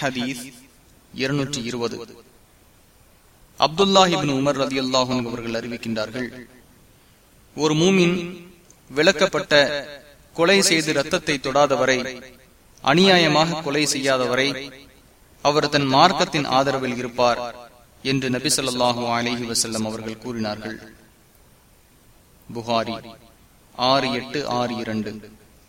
ஹதீஸ் இருநூற்றி இருபது. அப்துல்லாஹிபின் உமர் ரதி அல்லாஹும் அவர்கள் அறிவிக்கின்றார்கள் ஒரு மூமின் விளக்கப்பட்ட கொலை செய்து ரத்தத்தை தொடாதவரை அநியாயமாக கொலை செய்யாதவரை அவர் தன் மார்க்கத்தின் ஆதரவில் இருப்பார் என்று நபி சொல்லாஹு அலஹி வசல்லம் அவர்கள் கூறினார்கள். புகாரி ஆறு எட்டு ஆறு இரண்டு.